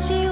she was